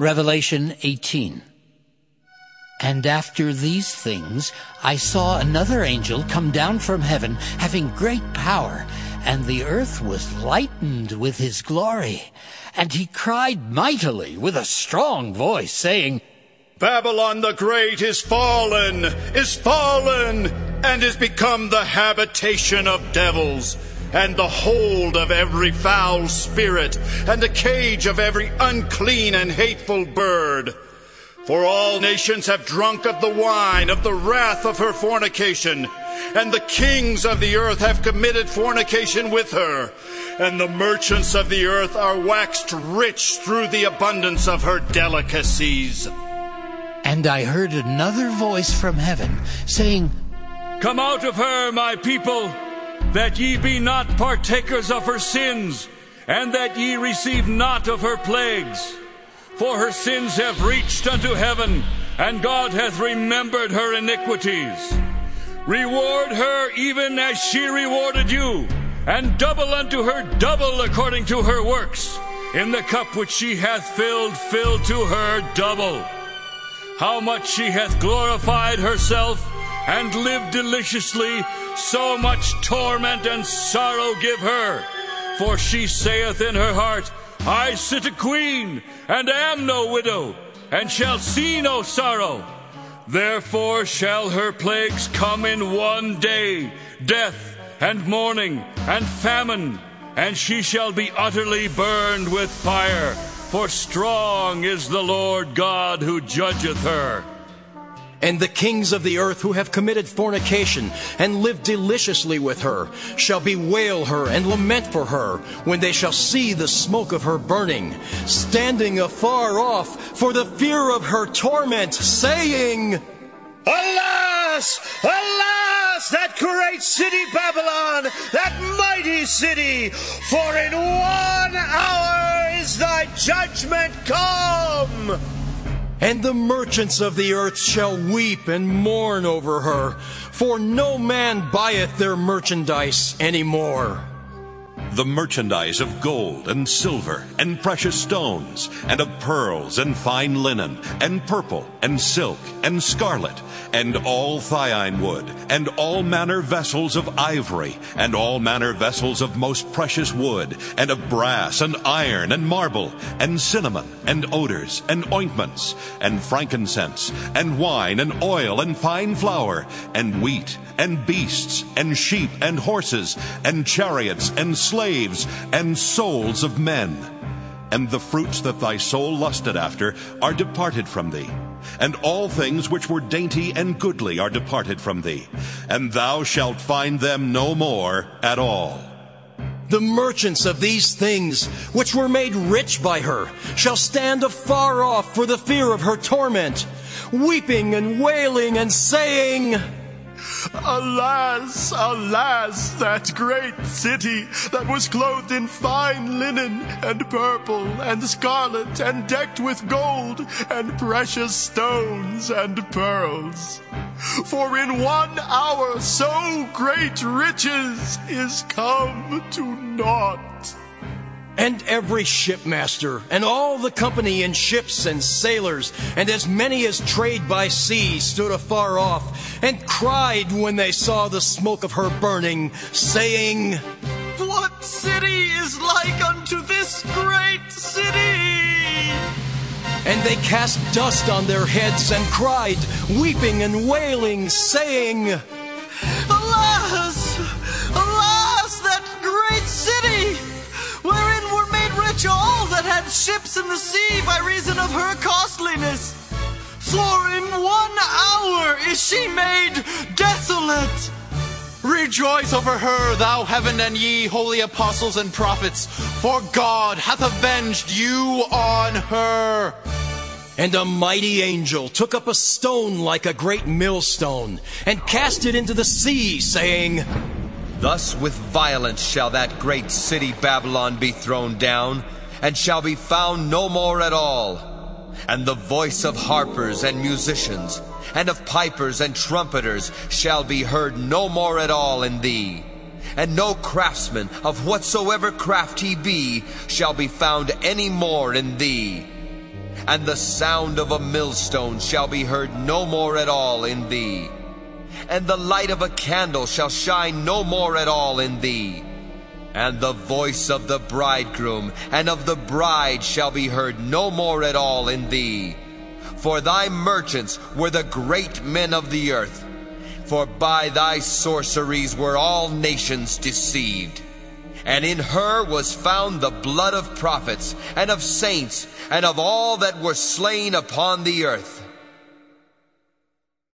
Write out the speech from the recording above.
Revelation 18. And after these things, I saw another angel come down from heaven, having great power, and the earth was lightened with his glory. And he cried mightily with a strong voice, saying, Babylon the Great is fallen, is fallen, and is become the habitation of devils and the hold of every foul spirit, and the cage of every unclean and hateful bird. For all nations have drunk of the wine of the wrath of her fornication, and the kings of the earth have committed fornication with her, and the merchants of the earth are waxed rich through the abundance of her delicacies. And I heard another voice from heaven saying, Come out of her, my people that ye be not partakers of her sins, and that ye receive not of her plagues. For her sins have reached unto heaven, and God hath remembered her iniquities. Reward her even as she rewarded you, and double unto her double according to her works. In the cup which she hath filled, fill to her double. How much she hath glorified herself, and live deliciously, so much torment and sorrow give her. For she saith in her heart, I sit a queen, and am no widow, and shall see no sorrow. Therefore shall her plagues come in one day, death, and mourning, and famine, and she shall be utterly burned with fire. For strong is the Lord God who judgeth her. And the kings of the earth who have committed fornication and lived deliciously with her shall bewail her and lament for her when they shall see the smoke of her burning, standing afar off for the fear of her torment, saying, Alas! Alas! That great city Babylon, that mighty city, for in one hour is thy judgment come! And the merchants of the earth shall weep and mourn over her, for no man buyeth their merchandise any more the merchandise of gold and silver and precious stones and of pearls and fine linen and purple and silk and scarlet and all thyine wood and all manner vessels of ivory and all manner vessels of most precious wood and of brass and iron and marble and cinnamon and odors and ointments and frankincense and wine and oil and fine flour and wheat and beasts and sheep and horses and chariots and slaves and souls of men. And the fruits that thy soul lusted after are departed from thee. And all things which were dainty and goodly are departed from thee. And thou shalt find them no more at all. The merchants of these things, which were made rich by her, shall stand afar off for the fear of her torment, weeping and wailing and saying, Alas, alas, that great city that was clothed in fine linen and purple and scarlet and decked with gold and precious stones and pearls. For in one hour so great riches is come to naught. And every shipmaster, and all the company in ships and sailors, and as many as trade by sea, stood afar off, and cried when they saw the smoke of her burning, saying, What city is like unto this great city? And they cast dust on their heads and cried, weeping and wailing, saying, ships in the sea by reason of her costliness. For in one hour is she made desolate. Rejoice over her, thou heaven and ye holy apostles and prophets, for God hath avenged you on her. And a mighty angel took up a stone like a great millstone and cast it into the sea, saying, Thus with violence shall that great city Babylon be thrown down, and shall be found no more at all. And the voice of harpers and musicians, and of pipers and trumpeters shall be heard no more at all in thee. And no craftsman of whatsoever craft he be shall be found any more in thee and the sound of a millstone shall be heard no more at all in thee. And the light of a candle shall shine no more at all in thee. And the voice of the bridegroom and of the bride shall be heard no more at all in thee. For thy merchants were the great men of the earth. For by thy sorceries were all nations deceived. And in her was found the blood of prophets, and of saints, and of all that were slain upon the earth